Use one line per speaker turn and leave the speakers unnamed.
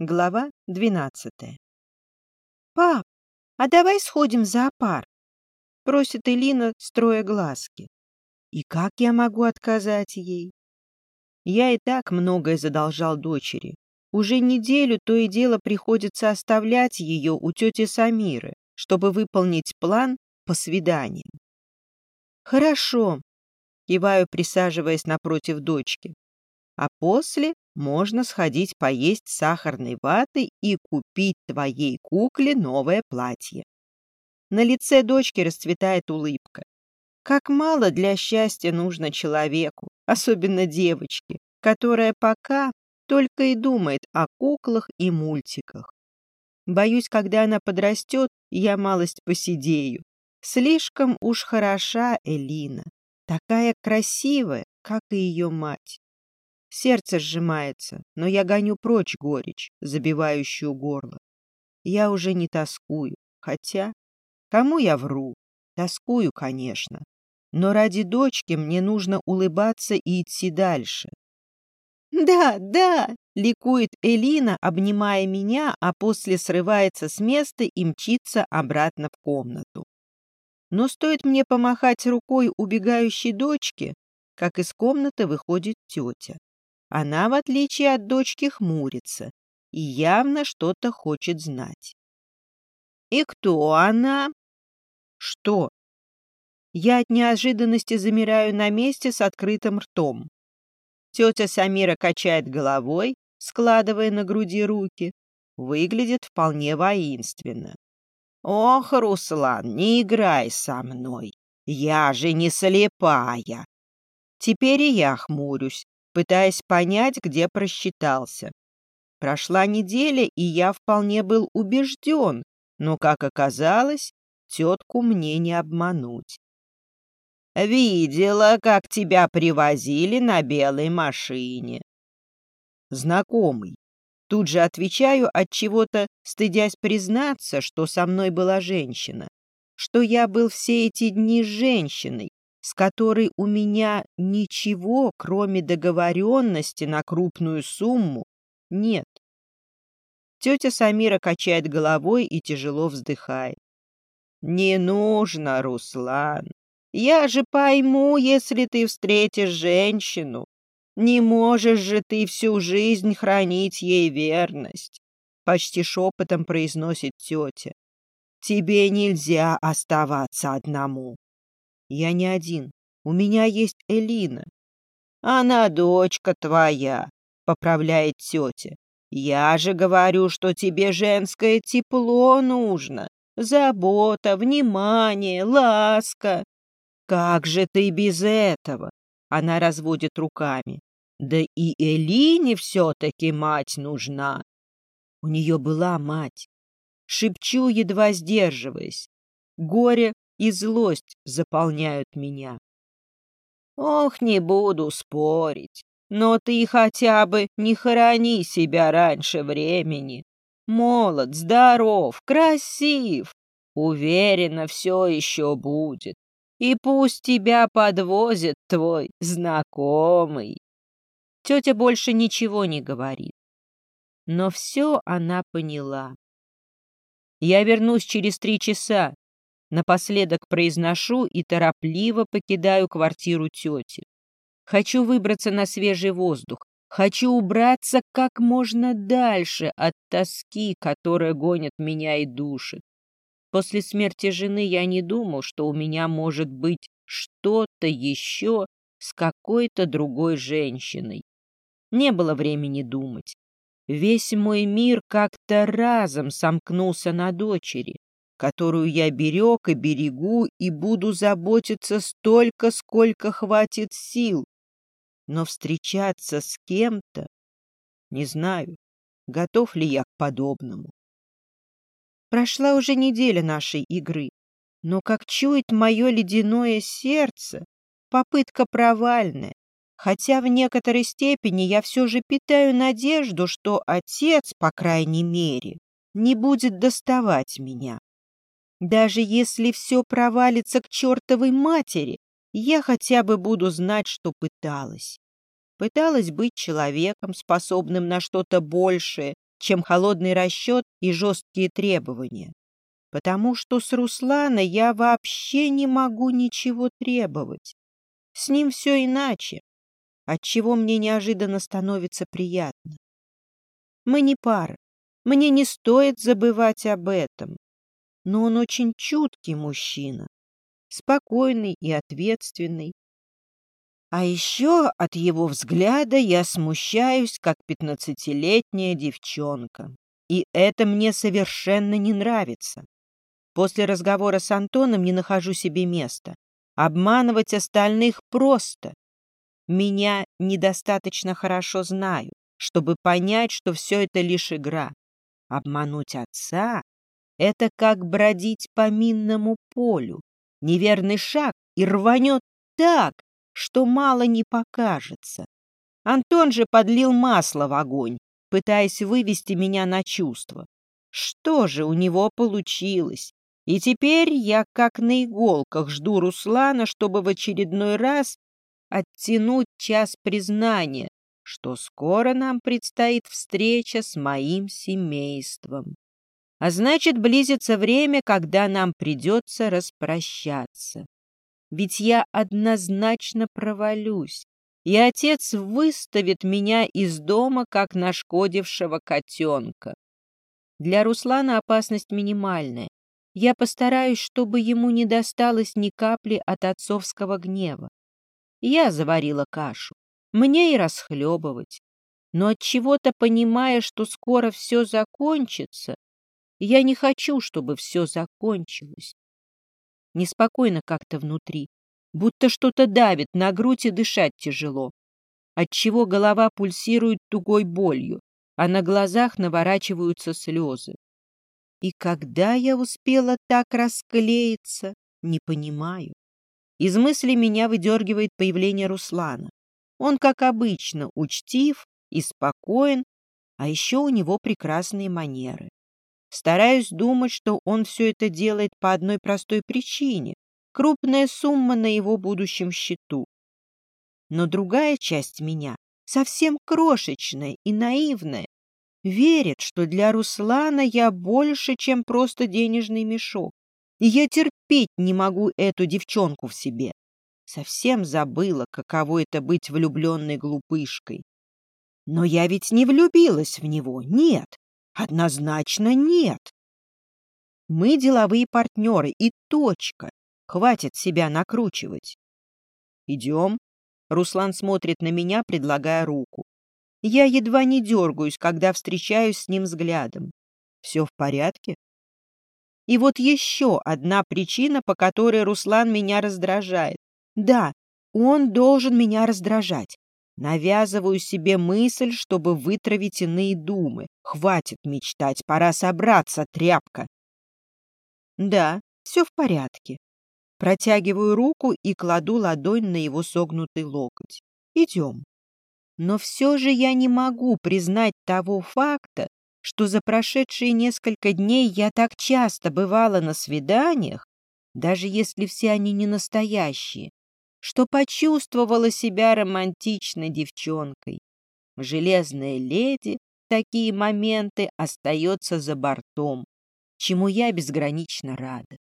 Глава двенадцатая. «Пап, а давай сходим в зоопарк?» — просит Элина, строя глазки. И как я могу отказать ей? Я и так многое задолжал дочери. Уже неделю то и дело приходится оставлять ее у тети Самиры, чтобы выполнить план по свиданиям. «Хорошо», — киваю, присаживаясь напротив дочки. «А после можно сходить поесть сахарной ваты и купить твоей кукле новое платье». На лице дочки расцветает улыбка. Как мало для счастья нужно человеку, особенно девочке, которая пока только и думает о куклах и мультиках. Боюсь, когда она подрастет, я малость посидею. Слишком уж хороша Элина, такая красивая, как и ее мать. Сердце сжимается, но я гоню прочь горечь, забивающую горло. Я уже не тоскую, хотя... Кому я вру? Тоскую, конечно. Но ради дочки мне нужно улыбаться и идти дальше. «Да, да!» — ликует Элина, обнимая меня, а после срывается с места и мчится обратно в комнату. Но стоит мне помахать рукой убегающей дочке, как из комнаты выходит тетя. Она, в отличие от дочки, хмурится и явно что-то хочет знать. «И кто она?» «Что?» Я от неожиданности замираю на месте с открытым ртом. Тетя Самира качает головой, складывая на груди руки. Выглядит вполне воинственно. «Ох, Руслан, не играй со мной! Я же не слепая!» Теперь и я хмурюсь, пытаясь понять, где просчитался. Прошла неделя, и я вполне был убежден, но, как оказалось, тетку мне не обмануть. Видела, как тебя привозили на белой машине. Знакомый. Тут же отвечаю от чего-то, стыдясь признаться, что со мной была женщина, что я был все эти дни женщиной, с которой у меня ничего, кроме договоренности на крупную сумму, нет. Тетя Самира качает головой и тяжело вздыхает. «Не нужно, Руслан. Я же пойму, если ты встретишь женщину. Не можешь же ты всю жизнь хранить ей верность. Почти шепотом произносит тетя. Тебе нельзя оставаться одному. Я не один. У меня есть Элина. Она дочка твоя, поправляет тетя. Я же говорю, что тебе женское тепло нужно. Забота, внимание, ласка. «Как же ты без этого?» Она разводит руками. «Да и Элине все-таки мать нужна». У нее была мать. Шепчу, едва сдерживаясь. Горе и злость заполняют меня. Ох, не буду спорить, но ты хотя бы не хорони себя раньше времени. Молод, здоров, красив. Уверена, все еще будет и пусть тебя подвозит твой знакомый. Тетя больше ничего не говорит, но все она поняла. Я вернусь через три часа. Напоследок произношу и торопливо покидаю квартиру тети. Хочу выбраться на свежий воздух. Хочу убраться как можно дальше от тоски, которая гонит меня и душит. После смерти жены я не думал, что у меня может быть что-то еще с какой-то другой женщиной. Не было времени думать. Весь мой мир как-то разом сомкнулся на дочери, которую я берег и берегу и буду заботиться столько, сколько хватит сил. Но встречаться с кем-то, не знаю, готов ли я к подобному. Прошла уже неделя нашей игры, но, как чует мое ледяное сердце, попытка провальная, хотя в некоторой степени я все же питаю надежду, что отец, по крайней мере, не будет доставать меня. Даже если все провалится к чертовой матери, я хотя бы буду знать, что пыталась. Пыталась быть человеком, способным на что-то большее, чем холодный расчет и жесткие требования. Потому что с Руслана я вообще не могу ничего требовать. С ним все иначе, отчего мне неожиданно становится приятно. Мы не пара, мне не стоит забывать об этом. Но он очень чуткий мужчина, спокойный и ответственный. А еще от его взгляда я смущаюсь, как пятнадцатилетняя девчонка. И это мне совершенно не нравится. После разговора с Антоном не нахожу себе места. Обманывать остальных просто. Меня недостаточно хорошо знаю, чтобы понять, что все это лишь игра. Обмануть отца — это как бродить по минному полю. Неверный шаг и рванет так, что мало не покажется. Антон же подлил масло в огонь, пытаясь вывести меня на чувство. Что же у него получилось? И теперь я как на иголках жду Руслана, чтобы в очередной раз оттянуть час признания, что скоро нам предстоит встреча с моим семейством. А значит, близится время, когда нам придется распрощаться. Ведь я однозначно провалюсь, и отец выставит меня из дома, как нашкодившего котенка. Для Руслана опасность минимальная. Я постараюсь, чтобы ему не досталось ни капли от отцовского гнева. Я заварила кашу. Мне и расхлебывать. Но от чего то понимая, что скоро все закончится, я не хочу, чтобы все закончилось. Неспокойно как-то внутри, будто что-то давит на грудь и дышать тяжело, отчего голова пульсирует тугой болью, а на глазах наворачиваются слезы. И когда я успела так расклеиться, не понимаю. Из мысли меня выдергивает появление Руслана. Он, как обычно, учтив и спокоен, а еще у него прекрасные манеры. Стараюсь думать, что он все это делает по одной простой причине — крупная сумма на его будущем счету. Но другая часть меня, совсем крошечная и наивная, верит, что для Руслана я больше, чем просто денежный мешок. И я терпеть не могу эту девчонку в себе. Совсем забыла, каково это быть влюбленной глупышкой. Но я ведь не влюбилась в него, нет. Однозначно нет. Мы деловые партнеры, и точка. Хватит себя накручивать. Идем. Руслан смотрит на меня, предлагая руку. Я едва не дергаюсь, когда встречаюсь с ним взглядом. Все в порядке? И вот еще одна причина, по которой Руслан меня раздражает. Да, он должен меня раздражать. Навязываю себе мысль, чтобы вытравить иные думы. Хватит мечтать, пора собраться, тряпка. Да, все в порядке. Протягиваю руку и кладу ладонь на его согнутый локоть. Идем. Но все же я не могу признать того факта, что за прошедшие несколько дней я так часто бывала на свиданиях, даже если все они не настоящие, что почувствовала себя романтичной девчонкой. Железная леди в такие моменты остается за бортом, чему я безгранично рада.